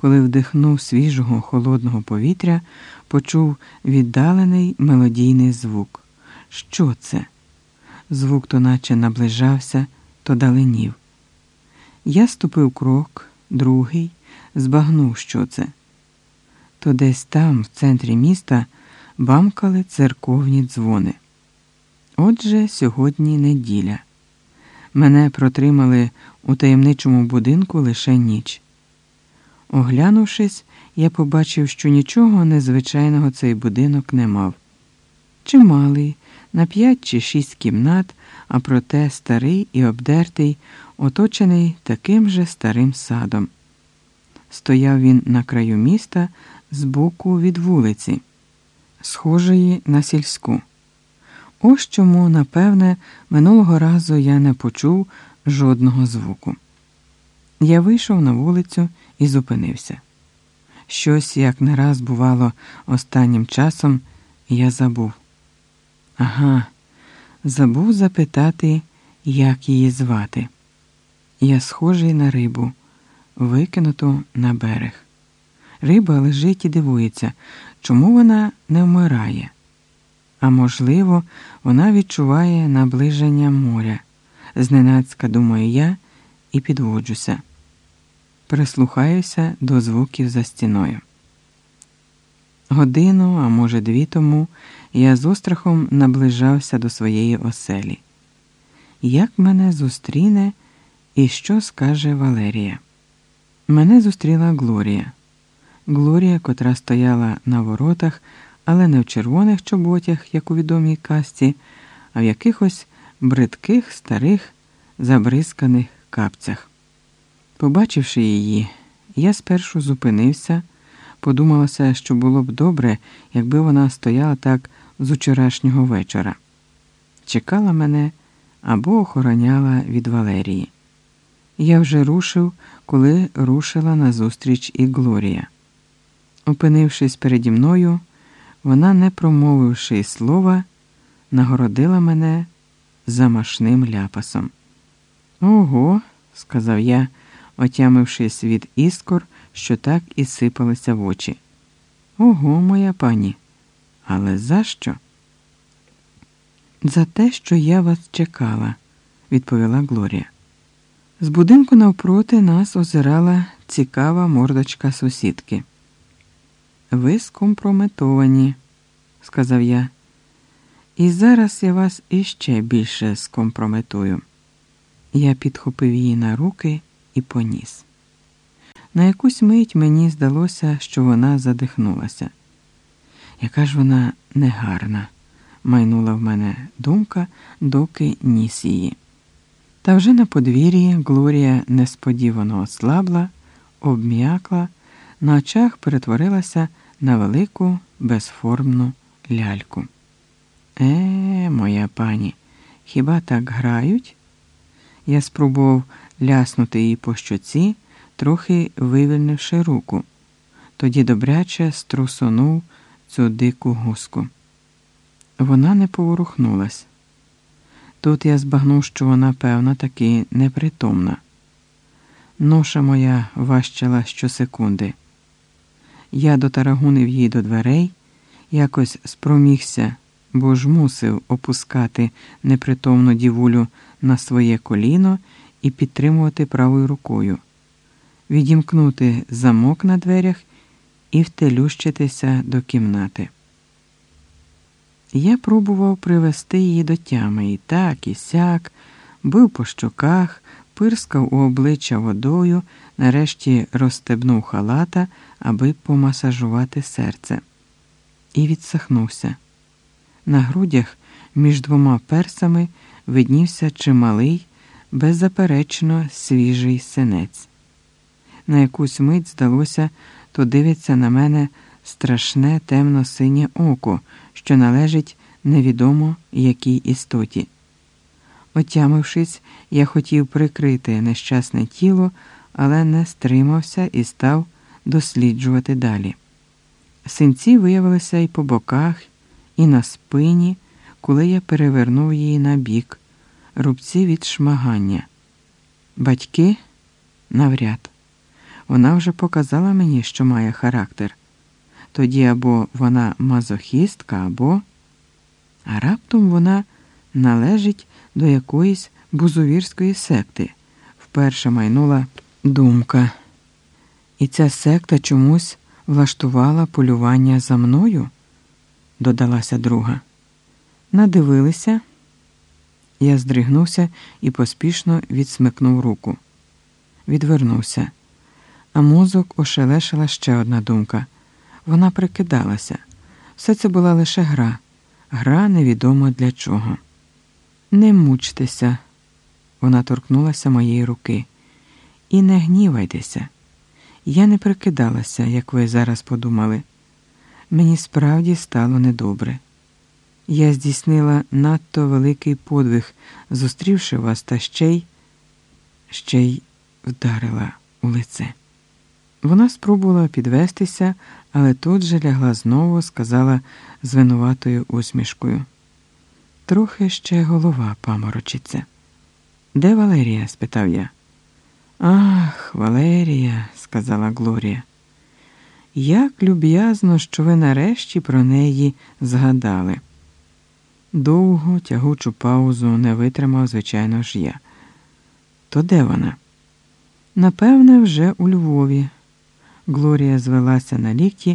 коли вдихнув свіжого холодного повітря, почув віддалений мелодійний звук. Що це? Звук то наче наближався, то даленів. Я ступив крок, другий, збагнув, що це. То десь там, в центрі міста, бамкали церковні дзвони. Отже, сьогодні неділя. Мене протримали у таємничому будинку лише ніч. Оглянувшись, я побачив, що нічого незвичайного цей будинок не мав. Чималий, на п'ять чи шість кімнат, а проте старий і обдертий, оточений таким же старим садом. Стояв він на краю міста збоку від вулиці, схожої на сільську. Ось чому, напевне, минулого разу я не почув жодного звуку. Я вийшов на вулицю і зупинився. Щось, як не раз бувало останнім часом, я забув. Ага, забув запитати, як її звати. Я схожий на рибу, викинуту на берег. Риба лежить і дивується, чому вона не вмирає. А можливо, вона відчуває наближення моря. Зненацька думаю я і підводжуся. Прислухаюся до звуків за стіною. Годину, а може, дві тому, я з острахом наближався до своєї оселі. Як мене зустріне і що скаже Валерія? Мене зустріла Глорія. Глорія, котра стояла на воротах, але не в червоних чоботях, як у відомій касті, а в якихось бридких, старих, забризканих капцях. Побачивши її, я спершу зупинився, подумалося, що було б добре, якби вона стояла так з учорашнього вечора, чекала мене або охороняла від Валерії. Я вже рушив, коли рушила назустріч і Глорія. Опинившись переді мною, вона, не промовивши слова, нагородила мене замашним ляпасом. Ого, сказав я, отямившись від іскор, що так і сипалися в очі. Ого, моя пані, але за що? За те, що я вас чекала, відповіла Глорія. З будинку навпроти нас озирала цікава мордочка сусідки. Ви скомпрометовані, сказав я, і зараз я вас іще більше скомпрометую. Я підхопив її на руки і поніс. На якусь мить мені здалося, що вона задихнулася. Яка ж вона негарна, майнула в мене думка, доки ніс її. Та вже на подвір'ї Глорія несподівано ослабла, обм'якла, на очах перетворилася на велику безформну ляльку. Е, моя пані, хіба так грають? Я спробував ляснути її по щоці, трохи вивільнивши руку, тоді добряче струсонув цю дику гуску. Вона не поворухнулась. Тут я збагнув, що вона, певно, таки непритомна. Ноша моя важчала щосекунди. Я дотарагунив її до дверей, якось спромігся, бо ж мусив опускати непритомну дівулю на своє коліно і підтримувати правою рукою, відімкнути замок на дверях і втелющитися до кімнати. Я пробував привести її до тями і так, і сяк, бив по щоках, пирскав у обличчя водою, нарешті розстебнув халата, аби помасажувати серце, і відсахнувся. На грудях між двома персами виднівся чималий, беззаперечно свіжий синець. На якусь мить здалося, то дивиться на мене страшне темно синє око, що належить невідомо якій істоті. Отямившись, я хотів прикрити нещасне тіло, але не стримався і став досліджувати далі. Синці виявилися і по боках, і на спині, коли я перевернув її на бік, рубці від шмагання. Батьки навряд. Вона вже показала мені, що має характер. Тоді або вона мазохістка, або. А раптом вона належить до якоїсь бузовірської секти. Вперше майнула думка. І ця секта чомусь влаштувала полювання за мною, додалася друга. Надивилися. Я здригнувся і поспішно відсмикнув руку. Відвернувся, а мозок ошелешила ще одна думка. Вона прикидалася. Все це була лише гра, гра невідомо для чого. Не мучтеся, вона торкнулася моєї руки. І не гнівайтеся. Я не прикидалася, як ви зараз подумали. Мені справді стало недобре. Я здійснила надто великий подвиг, зустрівши вас, та ще й ще й вдарила у лице. Вона спробувала підвестися, але тут же лягла знову, сказала з винуватою усмішкою. Трохи ще голова паморочиться. Де Валерія? спитав я. Ах, Валерія, сказала Глорія. Як люб'язно, що ви нарешті про неї згадали. Довго тягучу паузу не витримав, звичайно ж я. То де вона? Напевне, вже у Львові. Глорія звелася на лікті